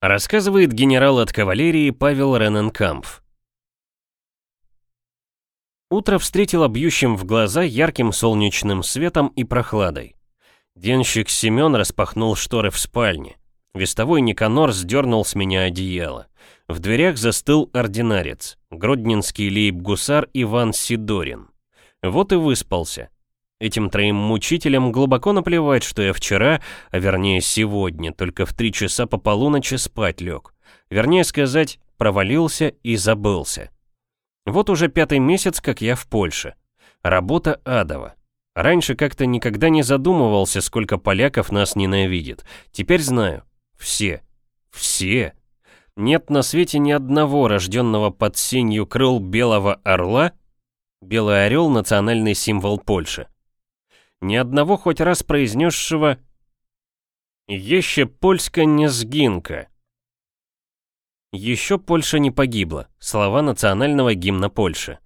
Рассказывает генерал от кавалерии Павел Рененкампф. Утро встретило бьющим в глаза ярким солнечным светом и прохладой. Денщик Семен распахнул шторы в спальне. Вестовой Никанор сдернул с меня одеяло. В дверях застыл ординарец, гродненский лейб-гусар Иван Сидорин. Вот и выспался. Этим троим мучителям глубоко наплевать, что я вчера, а вернее сегодня, только в три часа по полуночи спать лег. Вернее сказать, провалился и забылся. Вот уже пятый месяц, как я в Польше. Работа адова. Раньше как-то никогда не задумывался, сколько поляков нас ненавидит. Теперь знаю. Все. Все. Нет на свете ни одного рожденного под сенью крыл белого орла. Белый орел — национальный символ Польши ни одного хоть раз произнесшего «Еще Польска не сгинка». Еще Польша не погибла. Слова национального гимна Польши.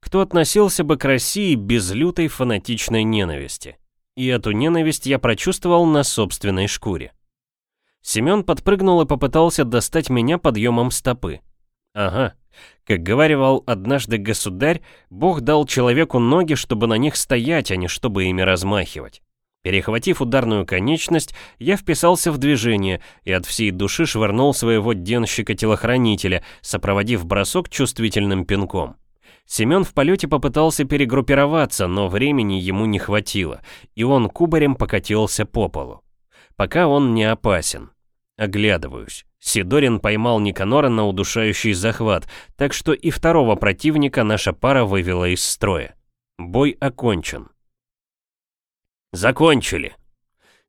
Кто относился бы к России без лютой фанатичной ненависти? И эту ненависть я прочувствовал на собственной шкуре. Семен подпрыгнул и попытался достать меня подъемом стопы. Ага, как говаривал однажды государь, Бог дал человеку ноги, чтобы на них стоять, а не чтобы ими размахивать. Перехватив ударную конечность, я вписался в движение и от всей души швырнул своего денщика-телохранителя, сопроводив бросок чувствительным пинком. Семен в полете попытался перегруппироваться, но времени ему не хватило, и он кубарем покатился по полу. Пока он не опасен. Оглядываюсь. Сидорин поймал Никанора на удушающий захват, так что и второго противника наша пара вывела из строя. Бой окончен. Закончили.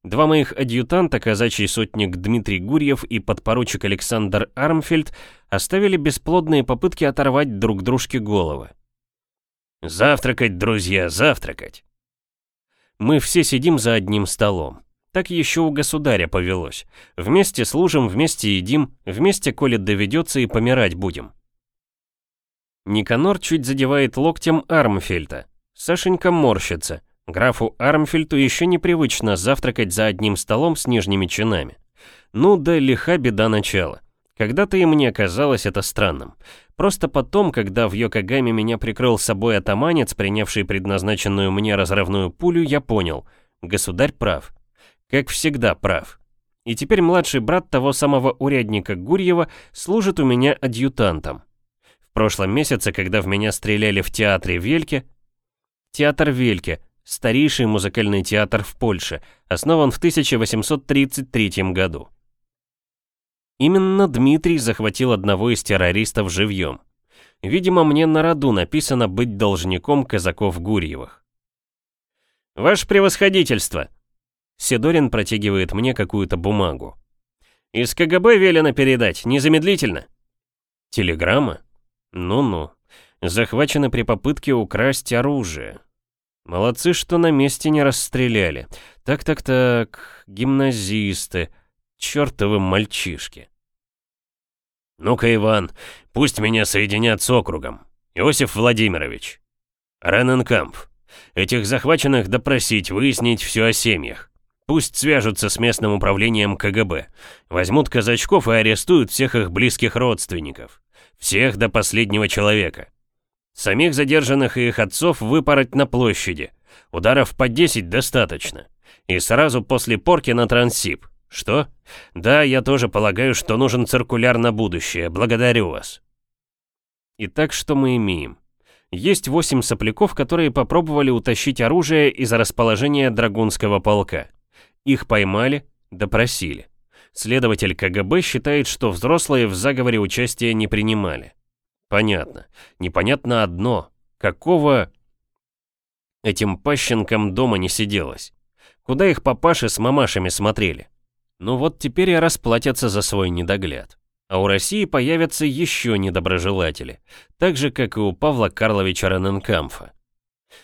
Два моих адъютанта, казачий сотник Дмитрий Гурьев и подпоручик Александр Армфельд, оставили бесплодные попытки оторвать друг дружке головы. «Завтракать, друзья, завтракать!» Мы все сидим за одним столом. Так еще у государя повелось. Вместе служим, вместе едим, вместе, коли доведется, и помирать будем. Никанор чуть задевает локтем Армфельта. Сашенька морщится. Графу Армфельту еще непривычно завтракать за одним столом с нижними чинами. Ну да лиха беда начала. Когда-то и мне казалось это странным. Просто потом, когда в Йокогаме меня прикрыл собой атаманец, принявший предназначенную мне разрывную пулю, я понял. Государь прав как всегда, прав. И теперь младший брат того самого урядника Гурьева служит у меня адъютантом. В прошлом месяце, когда в меня стреляли в театре Вельке, театр Вельке, старейший музыкальный театр в Польше, основан в 1833 году. Именно Дмитрий захватил одного из террористов живьем. Видимо, мне на роду написано быть должником казаков Гурьевых. «Ваше превосходительство!» Сидорин протягивает мне какую-то бумагу. «Из КГБ велено передать, незамедлительно». «Телеграмма? Ну-ну. Захвачены при попытке украсть оружие. Молодцы, что на месте не расстреляли. Так-так-так, гимназисты, чертовы мальчишки». «Ну-ка, Иван, пусть меня соединят с округом. Иосиф Владимирович. Рененкамп. Этих захваченных допросить, выяснить все о семьях. Пусть свяжутся с местным управлением КГБ. Возьмут казачков и арестуют всех их близких родственников. Всех до последнего человека. Самих задержанных и их отцов выпороть на площади. Ударов по 10 достаточно. И сразу после порки на Транссиб. Что? Да, я тоже полагаю, что нужен циркуляр на будущее. Благодарю вас. Итак, что мы имеем? Есть восемь сопляков, которые попробовали утащить оружие из расположения Драгунского полка. Их поймали, допросили. Следователь КГБ считает, что взрослые в заговоре участия не принимали. Понятно. Непонятно одно. Какого... Этим пащенкам дома не сиделось. Куда их папаши с мамашами смотрели? Ну вот теперь и расплатятся за свой недогляд. А у России появятся еще недоброжелатели, так же, как и у Павла Карловича Рененкамфа.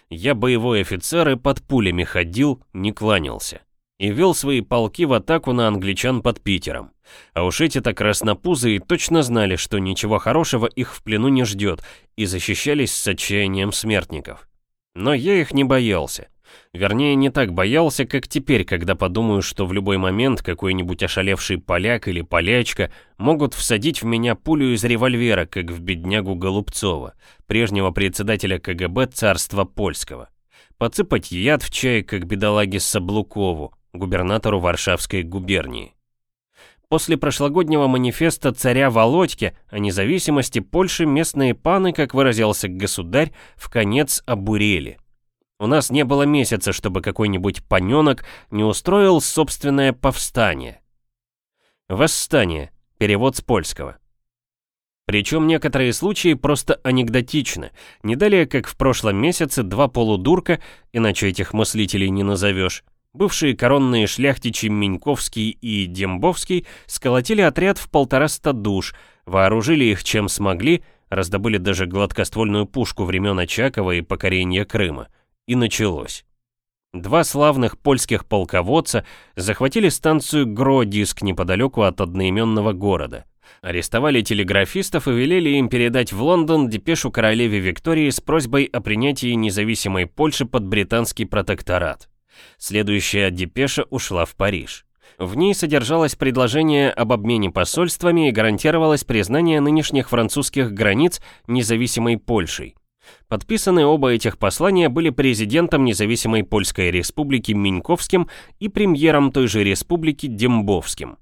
Я боевой офицер и под пулями ходил, не кланялся и вел свои полки в атаку на англичан под Питером. А уж эти-то краснопузы и точно знали, что ничего хорошего их в плену не ждет, и защищались с отчаянием смертников. Но я их не боялся. Вернее, не так боялся, как теперь, когда подумаю, что в любой момент какой-нибудь ошалевший поляк или полячка могут всадить в меня пулю из револьвера, как в беднягу Голубцова, прежнего председателя КГБ царства польского. Подсыпать яд в чай, как бедолаге Саблукову, губернатору Варшавской губернии. После прошлогоднего манифеста царя Володьки о независимости Польши местные паны, как выразился государь, в конец обурели. У нас не было месяца, чтобы какой-нибудь паненок не устроил собственное повстание. Восстание. Перевод с польского. Причем некоторые случаи просто анекдотичны. Не далее, как в прошлом месяце, два полудурка, иначе этих мыслителей не назовешь, бывшие коронные шляхтичи Меньковский и Дембовский сколотили отряд в полтораста душ, вооружили их чем смогли, раздобыли даже гладкоствольную пушку времен Очакова и покорения Крыма – и началось. Два славных польских полководца захватили станцию Гродиск неподалеку от одноименного города. Арестовали телеграфистов и велели им передать в Лондон депешу королеве Виктории с просьбой о принятии независимой Польши под британский протекторат. Следующая депеша ушла в Париж. В ней содержалось предложение об обмене посольствами и гарантировалось признание нынешних французских границ независимой Польшей. Подписаны оба этих послания были президентом независимой Польской республики Миньковским и премьером той же республики Дембовским.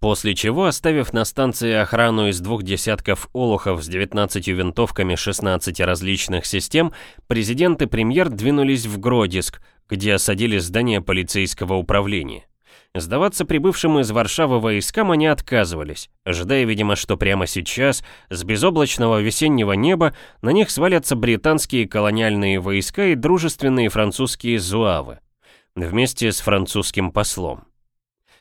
После чего, оставив на станции охрану из двух десятков олухов с 19 винтовками 16 различных систем, президент и премьер двинулись в Гродиск, где осадили здание полицейского управления. Сдаваться прибывшим из Варшавы войскам они отказывались, ожидая, видимо, что прямо сейчас, с безоблачного весеннего неба, на них свалятся британские колониальные войска и дружественные французские зуавы, вместе с французским послом.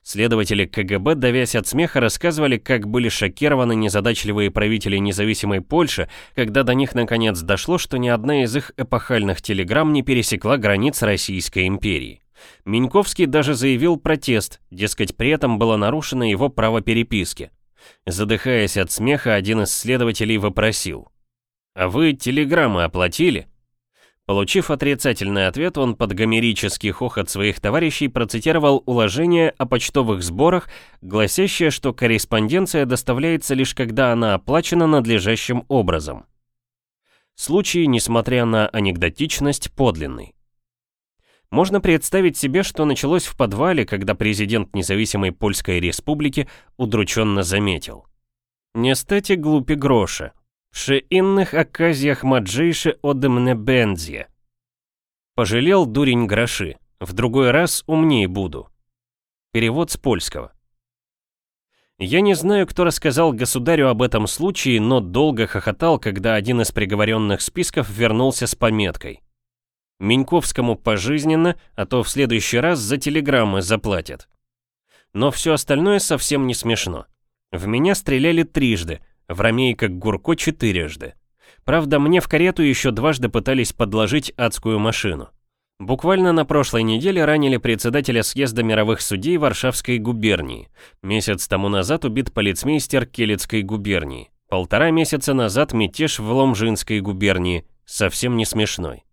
Следователи КГБ, давясь от смеха, рассказывали, как были шокированы незадачливые правители независимой Польши, когда до них наконец дошло, что ни одна из их эпохальных телеграмм не пересекла границ Российской империи. Миньковский даже заявил протест, дескать, при этом было нарушено его право переписки. Задыхаясь от смеха, один из следователей вопросил. «А вы телеграммы оплатили?» Получив отрицательный ответ, он под гомерический хохот своих товарищей процитировал уложение о почтовых сборах, гласящее, что корреспонденция доставляется лишь когда она оплачена надлежащим образом. Случай, несмотря на анекдотичность, подлинный. Можно представить себе, что началось в подвале, когда президент независимой Польской Республики удрученно заметил. «Не стати глупи гроша. Пrzy innych okazjach mądrzejszy ode mnie będzie». Пожалел дурень гроши. В другой раз умнее буду. Перевод с польского. Я не знаю, кто рассказал государю об этом случае, но долго хохотал, когда один из приговоренных списков вернулся с пометкой. Меньковскому пожизненно, а то в следующий раз за телеграммы заплатят. Но все остальное совсем не смешно. В меня стреляли трижды, в Ромейка Гурко четырежды. Правда, мне в карету еще дважды пытались подложить адскую машину. Буквально на прошлой неделе ранили председателя съезда мировых судей Варшавской губернии. Месяц тому назад убит полицмейстер Келецкой губернии. Полтора месяца назад мятеж в Ломжинской губернии. Совсем не смешной.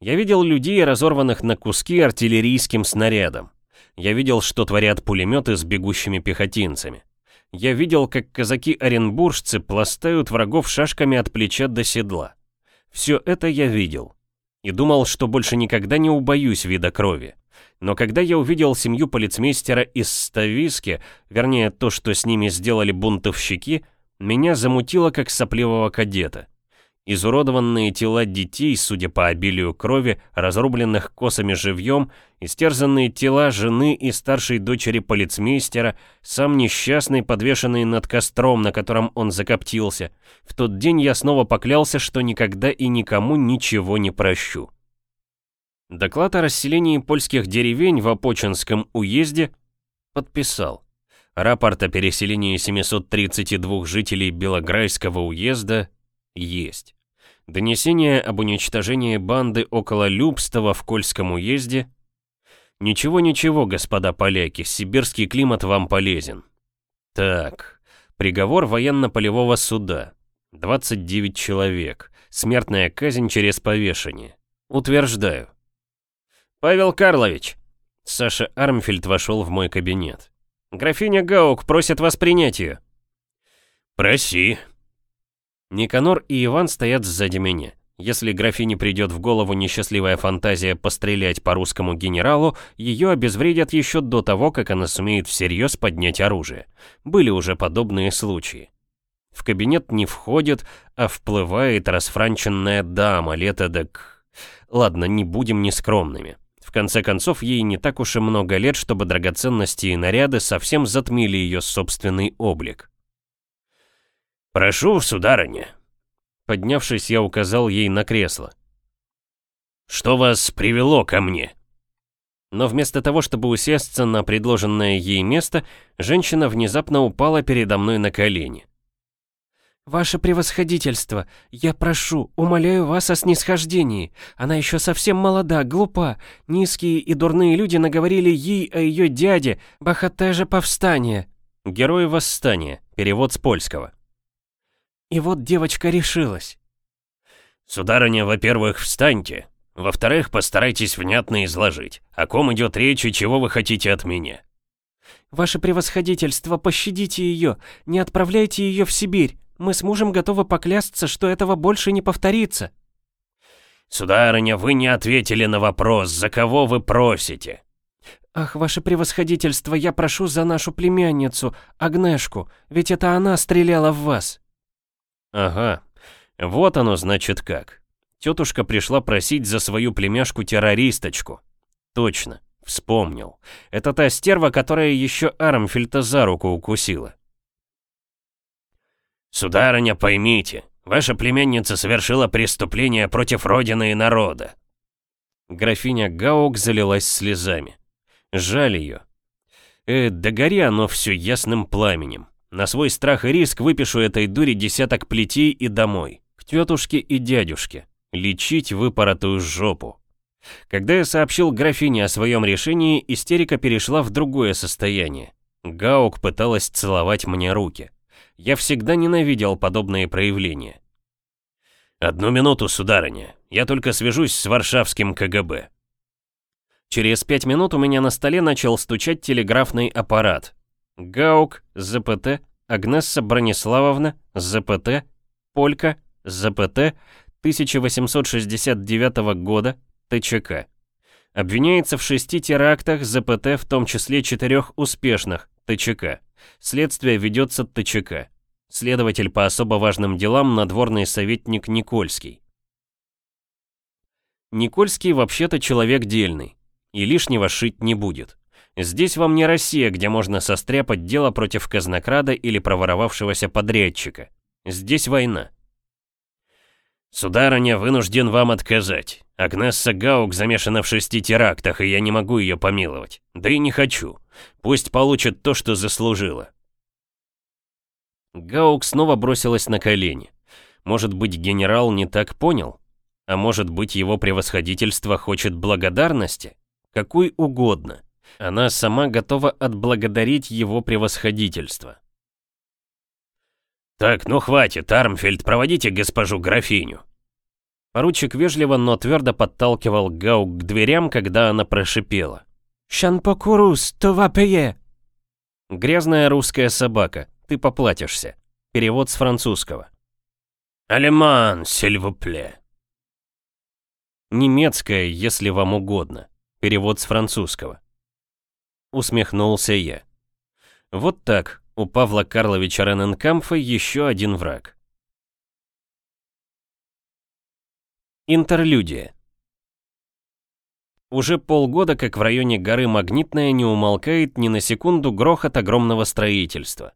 Я видел людей, разорванных на куски артиллерийским снарядом. Я видел, что творят пулеметы с бегущими пехотинцами. Я видел, как казаки-оренбуржцы пластают врагов шашками от плеча до седла. Все это я видел. И думал, что больше никогда не убоюсь вида крови. Но когда я увидел семью полицмейстера из Стависки, вернее, то, что с ними сделали бунтовщики, меня замутило как сопливого кадета. Изуродованные тела детей, судя по обилию крови, разрубленных косами живьем, истерзанные тела жены и старшей дочери полицмейстера, сам несчастный, подвешенный над костром, на котором он закоптился. В тот день я снова поклялся, что никогда и никому ничего не прощу. Доклад о расселении польских деревень в Опочинском уезде подписал. Рапорт о переселении 732 жителей Белограйского уезда есть. Донесение об уничтожении банды около Любстова в Кольском уезде. Ничего-ничего, господа поляки, сибирский климат вам полезен. Так, приговор военно-полевого суда. 29 человек. Смертная казнь через повешение. Утверждаю. «Павел Карлович!» Саша Армфельд вошел в мой кабинет. «Графиня Гаук просит вас принять ее». «Проси». Никанор и Иван стоят сзади меня. Если графине придет в голову несчастливая фантазия пострелять по русскому генералу, ее обезвредят еще до того, как она сумеет всерьез поднять оружие. Были уже подобные случаи. В кабинет не входит, а вплывает расфранченная дама лет эдак... Ладно, не будем нескромными. В конце концов, ей не так уж и много лет, чтобы драгоценности и наряды совсем затмили ее собственный облик. «Прошу, сударыня», Поднявшись, я указал ей на кресло. «Что вас привело ко мне?» Но вместо того, чтобы усесться на предложенное ей место, женщина внезапно упала передо мной на колени. «Ваше превосходительство, я прошу, умоляю вас о снисхождении. Она еще совсем молода, глупа. Низкие и дурные люди наговорили ей о ее дяде, Бахатеже Повстания». Герой восстания. Перевод с польского. И вот девочка решилась. «Сударыня, во-первых, встаньте. Во-вторых, постарайтесь внятно изложить, о ком идет речь и чего вы хотите от меня». «Ваше превосходительство, пощадите ее, не отправляйте ее в Сибирь. Мы с мужем готовы поклясться, что этого больше не повторится». «Сударыня, вы не ответили на вопрос, за кого вы просите?» «Ах, ваше превосходительство, я прошу за нашу племянницу, Агнешку, ведь это она стреляла в вас». Ага, вот оно значит как. Тетушка пришла просить за свою племяшку-террористочку. Точно, вспомнил. Это та стерва, которая еще Армфельта за руку укусила. «Сударыня, поймите, ваша племянница совершила преступление против Родины и народа». Графиня Гаук залилась слезами. Жаль ее. Э, да гори оно все ясным пламенем. На свой страх и риск выпишу этой дуре десяток плетей и домой. К тетушке и дядюшке. Лечить выпоротую жопу. Когда я сообщил графине о своем решении, истерика перешла в другое состояние. Гаук пыталась целовать мне руки. Я всегда ненавидел подобные проявления. «Одну минуту, сударыня. Я только свяжусь с варшавским КГБ». Через пять минут у меня на столе начал стучать телеграфный аппарат. Гаук, ЗПТ, Агнесса Брониславовна, ЗПТ, Полька, ЗПТ, 1869 года, ТЧК. Обвиняется в шести терактах ЗПТ, в том числе четырех успешных, ТЧК. Следствие ведется ТЧК. Следователь по особо важным делам надворный советник Никольский. Никольский вообще-то человек дельный, и лишнего шить не будет. Здесь вам не Россия, где можно состряпать дело против казнокрада или проворовавшегося подрядчика. Здесь война. «Сударыня, вынужден вам отказать. Агнесса Гаук замешана в шести терактах, и я не могу ее помиловать. Да и не хочу. Пусть получит то, что заслужила». Гаук снова бросилась на колени. Может быть, генерал не так понял? А может быть, его превосходительство хочет благодарности? Какой угодно. Она сама готова отблагодарить его превосходительство. «Так, ну хватит, Армфельд, проводите госпожу графиню». Поручик вежливо, но твердо подталкивал Гаук к дверям, когда она прошипела. «Шанпокурус, това пее!» «Грязная русская собака, ты поплатишься». Перевод с французского. «Алеман, сильвупле». Немецкая, если вам угодно. Перевод с французского. Усмехнулся я. Вот так, у Павла Карловича Рененкамфа еще один враг. Интерлюдия. Уже полгода, как в районе горы Магнитная не умолкает ни на секунду грохот огромного строительства.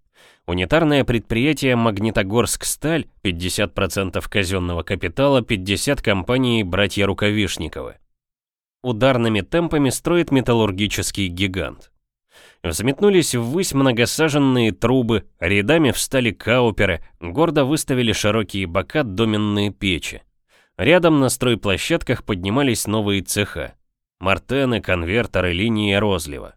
Унитарное предприятие «Магнитогорск-Сталь», 50% казенного капитала, 50 компаний «Братья Рукавишниковы» ударными темпами строит металлургический гигант. Взметнулись ввысь многосаженные трубы, рядами встали кауперы, гордо выставили широкие бока доменные печи. Рядом на стройплощадках поднимались новые цеха. Мартены, конвертеры, линии розлива.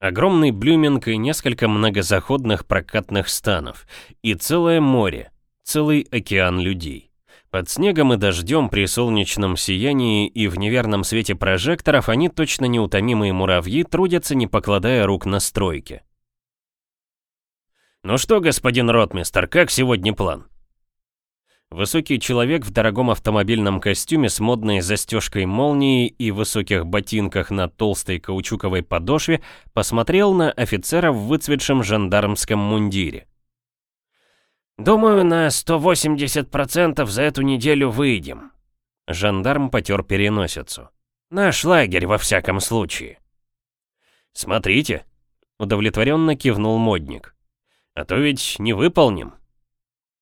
Огромный блюминг и несколько многозаходных прокатных станов. И целое море, целый океан людей. Под снегом и дождем при солнечном сиянии и в неверном свете прожекторов они точно неутомимые муравьи трудятся, не покладая рук на стройке. «Ну что, господин ротмистер, как сегодня план?» Высокий человек в дорогом автомобильном костюме с модной застежкой молнии и высоких ботинках на толстой каучуковой подошве посмотрел на офицера в выцветшем жандармском мундире. «Думаю, на 180% за эту неделю выйдем». Жандарм потер переносицу. «Наш лагерь, во всяком случае». «Смотрите», — удовлетворенно кивнул модник. «А то ведь не выполним».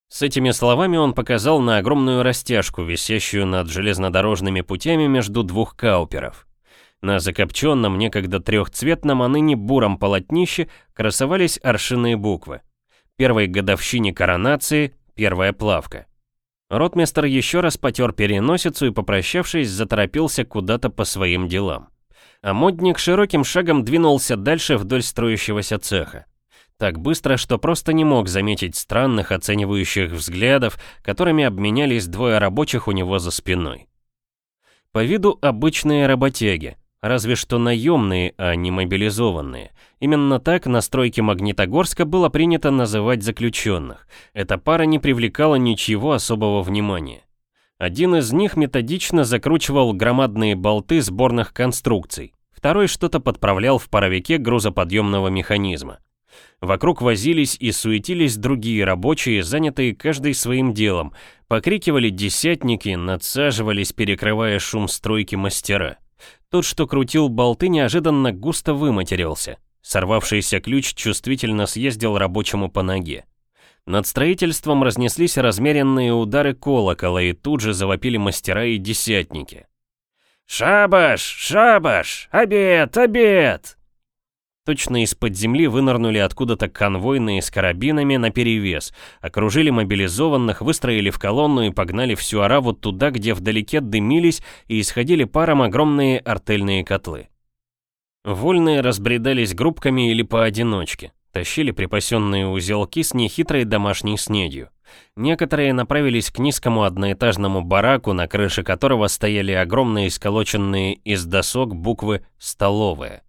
С этими словами он показал на огромную растяжку, висящую над железнодорожными путями между двух кауперов. На закопченном, некогда трехцветном, а ныне буром полотнище красовались аршинные буквы первой годовщине коронации, первая плавка. Ротмистер еще раз потер переносицу и, попрощавшись, заторопился куда-то по своим делам. А модник широким шагом двинулся дальше вдоль строящегося цеха. Так быстро, что просто не мог заметить странных оценивающих взглядов, которыми обменялись двое рабочих у него за спиной. По виду обычные работяги, разве что наемные, а не мобилизованные. Именно так на стройке Магнитогорска было принято называть заключенных. Эта пара не привлекала ничего особого внимания. Один из них методично закручивал громадные болты сборных конструкций, второй что-то подправлял в паровике грузоподъемного механизма. Вокруг возились и суетились другие рабочие, занятые каждый своим делом, покрикивали десятники, надсаживались, перекрывая шум стройки мастера. Тот, что крутил болты, неожиданно густо выматерился. Сорвавшийся ключ чувствительно съездил рабочему по ноге. Над строительством разнеслись размеренные удары колокола, и тут же завопили мастера и десятники. «Шабаш! Шабаш! Обед! Обед!» Точно из-под земли вынырнули откуда-то конвойные с карабинами наперевес, окружили мобилизованных, выстроили в колонну и погнали всю ораву туда, где вдалеке дымились и исходили паром огромные артельные котлы. Вольные разбредались группками или поодиночке, тащили припасенные узелки с нехитрой домашней снедью. Некоторые направились к низкому одноэтажному бараку, на крыше которого стояли огромные сколоченные из досок буквы «Столовая».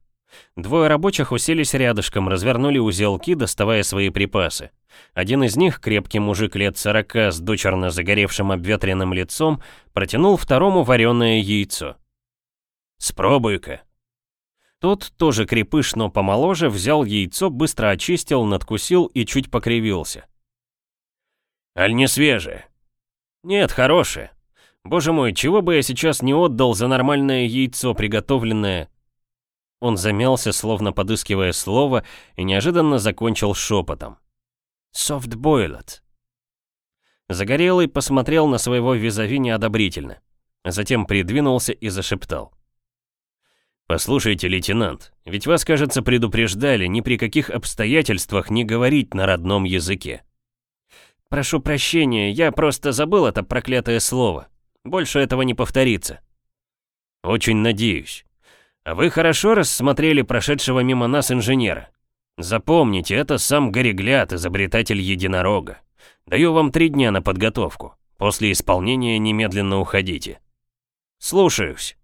Двое рабочих уселись рядышком, развернули узелки, доставая свои припасы. Один из них, крепкий мужик лет сорока с дочерно загоревшим обветренным лицом, протянул второму вареное яйцо. «Спробуй-ка». Тот, тоже крепыш, но помоложе, взял яйцо, быстро очистил, надкусил и чуть покривился. «Аль не свежее?» «Нет, хорошее. Боже мой, чего бы я сейчас не отдал за нормальное яйцо, приготовленное он замялся, словно подыскивая слово, и неожиданно закончил шепотом. «Soft-boiled». Загорелый посмотрел на своего визави неодобрительно. Затем придвинулся и зашептал. «Послушайте, лейтенант, ведь вас, кажется, предупреждали ни при каких обстоятельствах не говорить на родном языке». «Прошу прощения, я просто забыл это проклятое слово. Больше этого не повторится». «Очень надеюсь. Вы хорошо рассмотрели прошедшего мимо нас инженера? Запомните, это сам Горегляд, изобретатель единорога. Даю вам три дня на подготовку. После исполнения немедленно уходите. Слушаюсь.